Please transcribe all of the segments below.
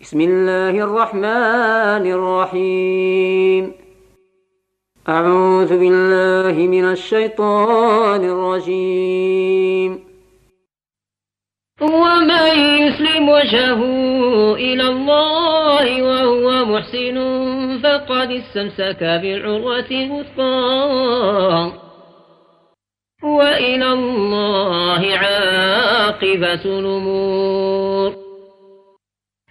بسم الله الرحمن الرحيم. أعوذ بالله من الشيطان الرجيم. ومن يسلم وجهه إلى الله وهو محسن فقد استمسك بالعروة الوثقى. وإلى الله عاقبة الأمور.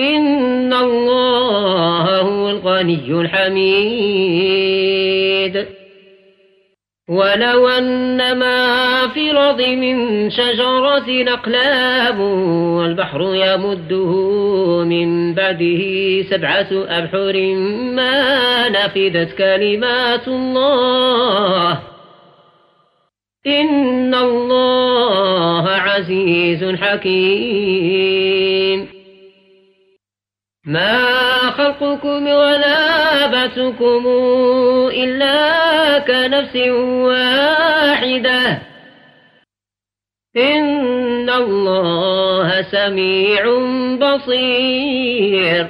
إن الله هو الغني الحميد ولو أن ما في الأرض من شجرة أقلام والبحر يمده من بعده سبعة أبحر ما نفدت كلمات الله إن الله عزيز حكيم ما خلقكم ولا بعثكم إلا كنفس واحدة إن الله سميع بصير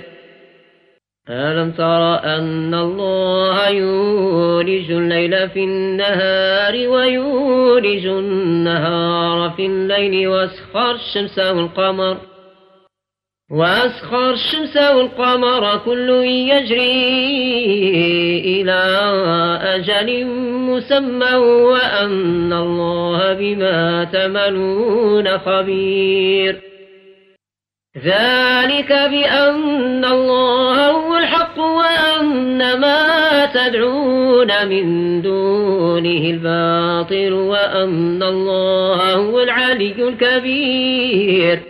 ألم تر أن الله يولج الليل في النهار ويولج النهار في الليل واسخر الشمس والقمر وأسخر الشمس والقمر كل يجري إلى أجل مسمى وأن الله بما تملون خبير. ذلك بأن الله هو الحق وأن ما تدعون من دونه الباطل وأن الله هو العلي الكبير.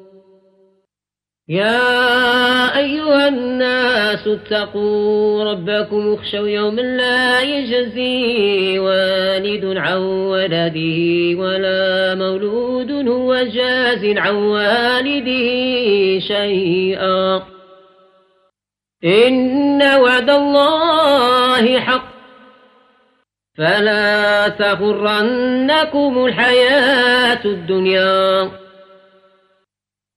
يا أيها الناس اتقوا ربكم اخشوا يوما لا يجزي والد عن ولده ولا مولود هو جاز عن والده شيئا. إن وعد الله حق. فلا تغرنكم الحياة الدنيا.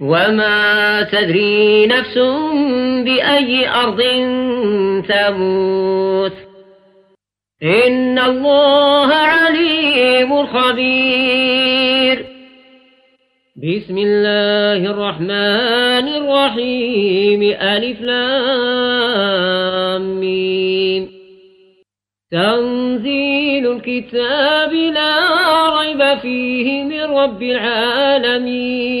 وما تدري نفس بأي أرض تموت إن الله عليم خبير بسم الله الرحمن الرحيم ألف لام ميم تنزيل الكتاب لا ريب فيه من رب العالمين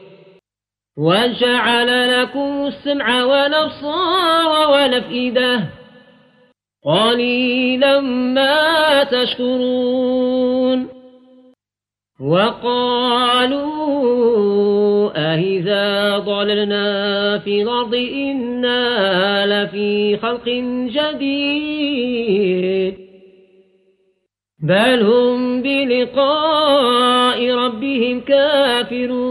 وجعل لكم السمع والأبصار والأفئدة قليلا ما تشكرون. وقالوا أهذا ضللنا في الأرض إنا لفي خلق جديد. بل هم بلقاء ربهم كافرون.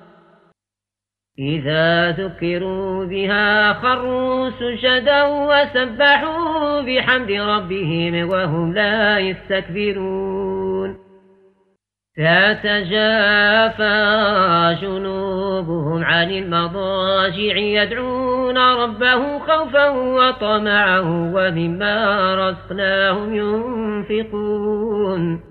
إذا ذكروا بها خروا سجدا وسبحوا بحمد ربهم وهم لا يستكبرون. تتجافى جنوبهم عن المضاجع يدعون ربه خوفا وطمعا ومما رزقناهم ينفقون.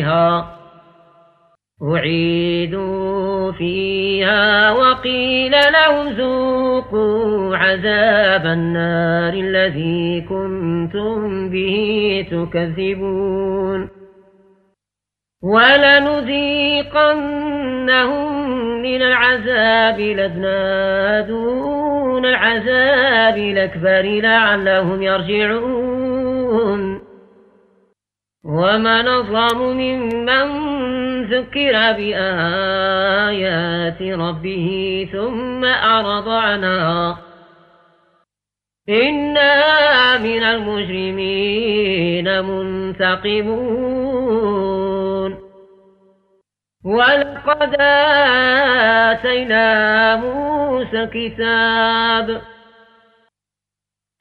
فيها أعيدوا فيها وقيل لهم ذوقوا عذاب النار الذي كنتم به تكذبون ولنذيقنهم من العذاب الأدنى دون العذاب الأكبر لعلهم يرجعون وما نظلم ممن ذكر بآيات ربه ثم أعرض عنها إنا من المجرمين منتقمون ولقد آتينا موسى كتاب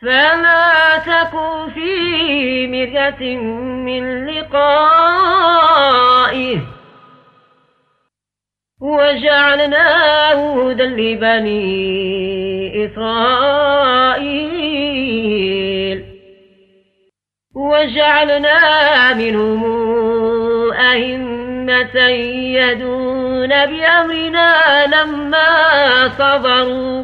فلا تكن في مرية من لقائه وجعلناه هدى لبني إسرائيل وجعلنا منهم أئمة يدون بأمرنا لما صبروا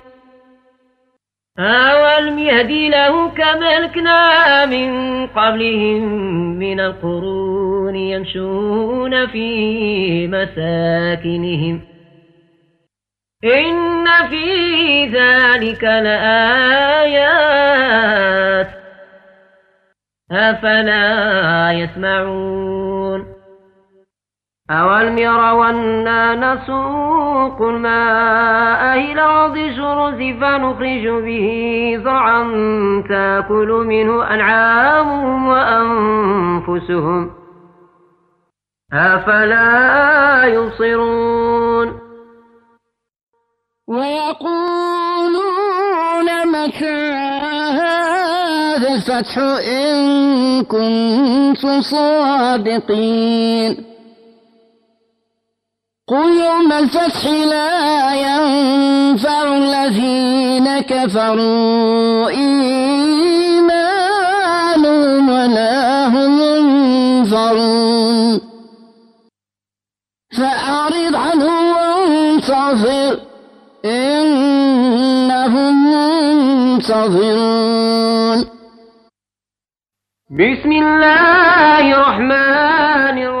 أولم يهدي له كما أهلكنا من قبلهم من القرون يمشون في مساكنهم. إن في ذلك لآيات. أفلا يسمعون. أولم يروا أنا نسوق الماء إلى أرض جرز فنخرج به زرعا تاكل منه أنعامهم وأنفسهم أفلا يبصرون ويقولون متى هذا الفتح إن كنتم صادقين قل يوم الفتح لا ينفع الذين كفروا إيمانهم ولا هم ينفرون فأعرض عنهم وانتظر إنهم منتظرون. بسم الله الرحمن الرحيم.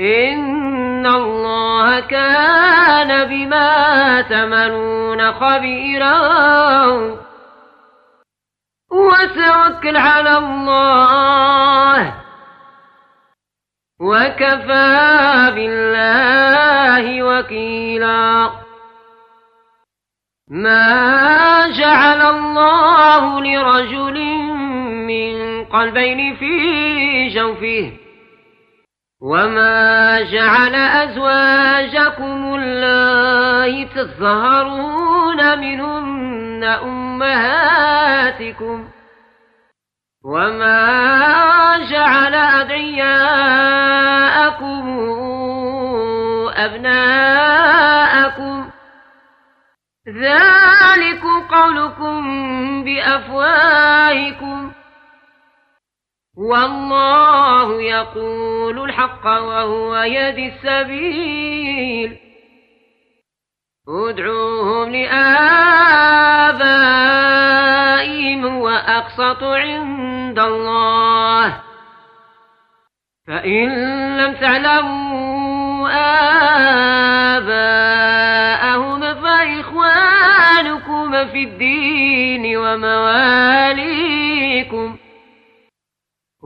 إن الله كان بما تمنون خبيرا. وتوكل على الله وكفى بالله وكيلا. ما جعل الله لرجل من قلبين في جوفه وما جعل أزواجكم الله تظهرون منهن أمهاتكم وما جعل أدعياءكم أبناءكم ذلك قولكم بأفواهكم والله يقول الحق وهو يد السبيل. ادعوهم لآبائهم وأقسط عند الله. فإن لم تعلموا آباءهم فإخوانكم في الدين ومواليكم.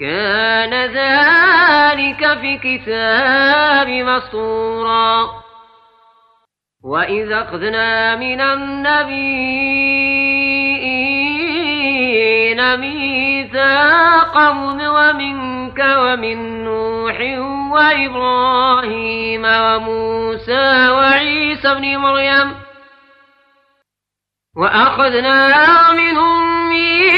كان ذلك في كتاب مسطورا وإذا أخذنا من النبيين ميثاقهم ومنك ومن نوح وإبراهيم وموسى وعيسى ابن مريم. وأخذنا منهم ميثاقا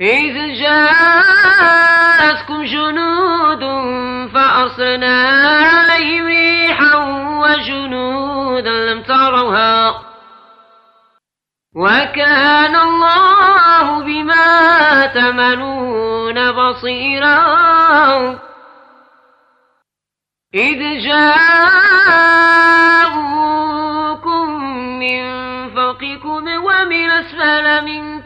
إذ جاءتكم جنود فأرسلنا عليهم ريحا وجنودا لم تروها وكان الله بما تمنون بصيرا إذ جاءوكم من فوقكم ومن أسفل منكم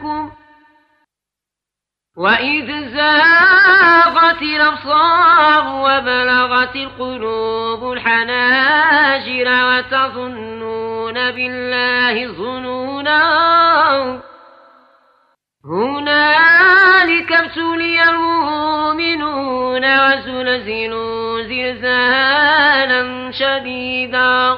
وإذ زاغت الأبصار وبلغت القلوب الحناجر وتظنون بالله ظنونا هنالك ابتلي المؤمنون وزلزلوا زلزالا شديدا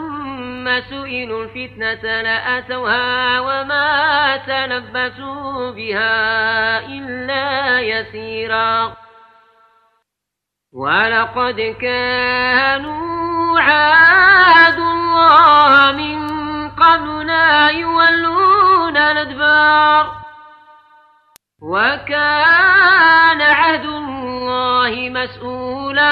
سئلوا الفتنة لأتوها وما تلبسوا بها إلا يسيرا. ولقد كانوا عاد الله من قبل لا يولون الأدبار. وكان عهد الله مسؤولا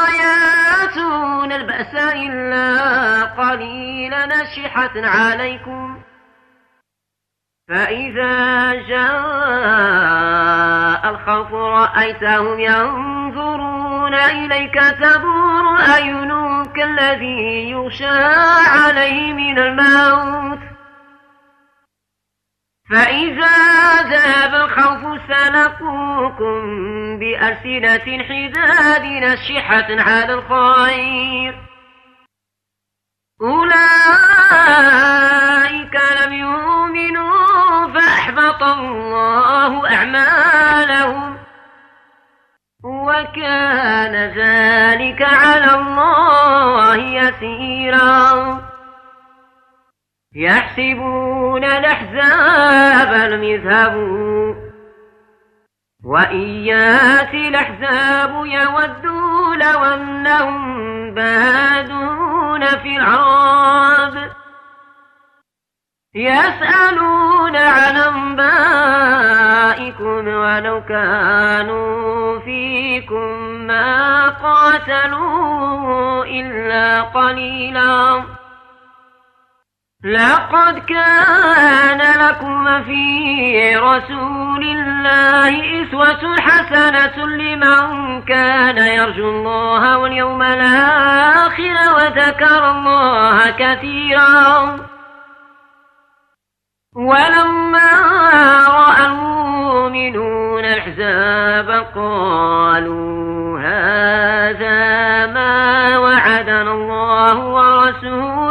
البأس إلا قليلا نشحة عليكم. فإذا جاء الخوف رأيتهم ينظرون إليك تدور أعينهم كالذي يغشى عليه من الموت. فإذا ذهب الخوف سلقوكم بألسنة حداد نشحة على الخير. أولئك لم يؤمنوا فأحبط الله أعمالهم وكان ذلك على الله يسيرا. يحسبون الأحزاب لم يذهبوا. وإن ياتي الأحزاب يودوا لو أنهم بادون في العراب يسألون عن أنبائكم ولو كانوا فيكم ما قاتلوا إلا قليلاً. لقد كان لكم في رسول الله إسوة حسنة لمن كان يرجو الله واليوم الآخر وذكر الله كثيرا. ولما رأى المؤمنون الأحزاب قالوا هذا ما وعدنا الله ورسوله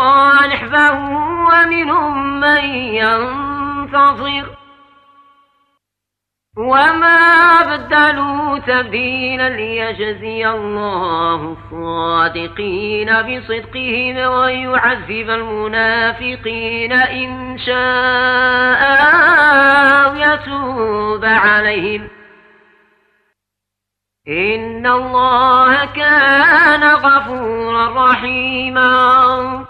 قضى نحبه ومنهم من ينتظر. وما بدلوا تبديلا ليجزي الله الصادقين بصدقهم ويعذب المنافقين إن شاء أو يتوب عليهم. إن الله كان غفورا رحيما.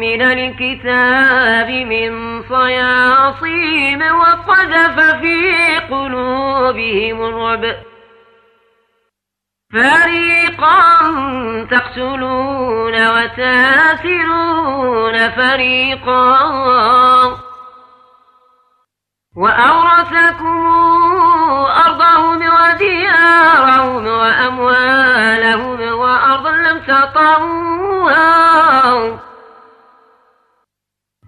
من الكتاب من صياصيم وقذف في قلوبهم الرعب. فريقا تقتلون وتاسرون فريقا. وأورثكم أرضهم وديارهم وأموالهم وأرضا لم تطروها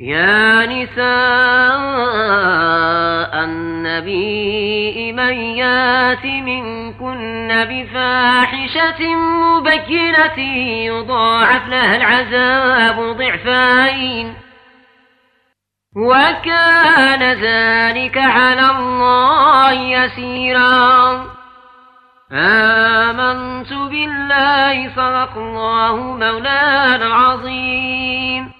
يا نساء النبي من يات منكن بفاحشة مبينة يضاعف لها العذاب ضعفين وكان ذلك على الله يسيرا آمنت بالله صدق الله مولانا العظيم